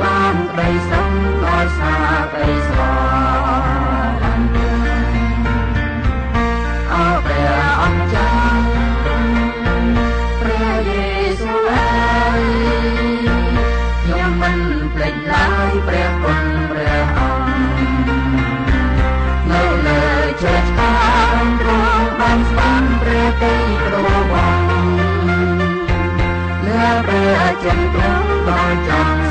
បានក្តីសុខដោយសារក្តីស្រឡាញ់អោព្រះអម្ចាស់ព្រះយេស៊ូវអើយខ្ញុំមិនភ្លេចឡើយព្រះគុណព្រះអង្គនៅលើជើងឆ្កាងទ្រង់បានស្បានព្រះទីគ្របងលើព្រះជន្មទ្រង់បានចង់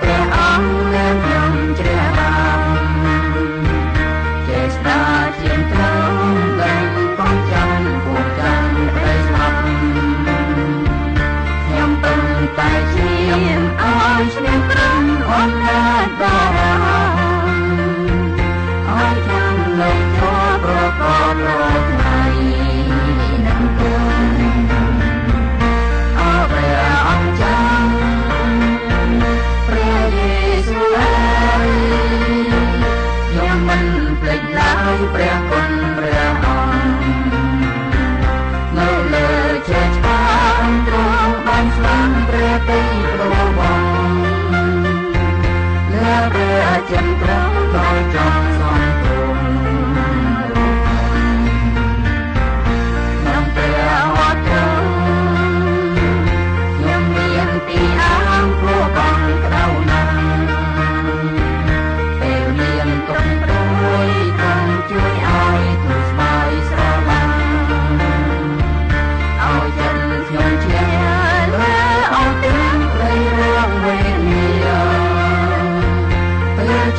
ព្រះអង្គលែងខ្ញុំជ្រះបាបចេស្តាជាទ្រង់លែងបងចាំពួកចាំក្តីស្លាប់ខ្ញុំពឹងតែឈាមឲ្យឈ្នះព្រមអំណាចដ៏ឲ្ព្រះគុណព្រះអង្គនៅលើជើងឆ្កាងទ្រង់បានស្លាប់ព្រះតីប្រវងលើព្រះចិនត្រង់ដោយចំ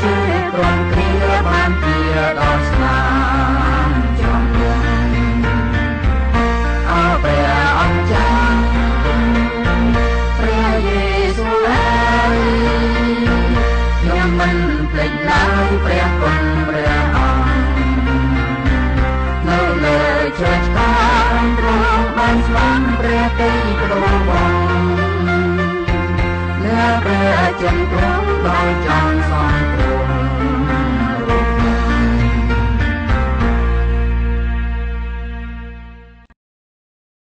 ជាព្រមគ្រាបានជាដល់ស្នាមចំពោះអរព្រះអង្គចាស់ព្រះយេស៊ូវអើយខ្ញុំមិនភ្លេចឡើយព្រះគុណព្រះអង្គនៅលើជើងឆ្កាងទ្រង់បានស្វាំព្រះតីប្រវងលើព្រះចិនទ្រង់ដោយច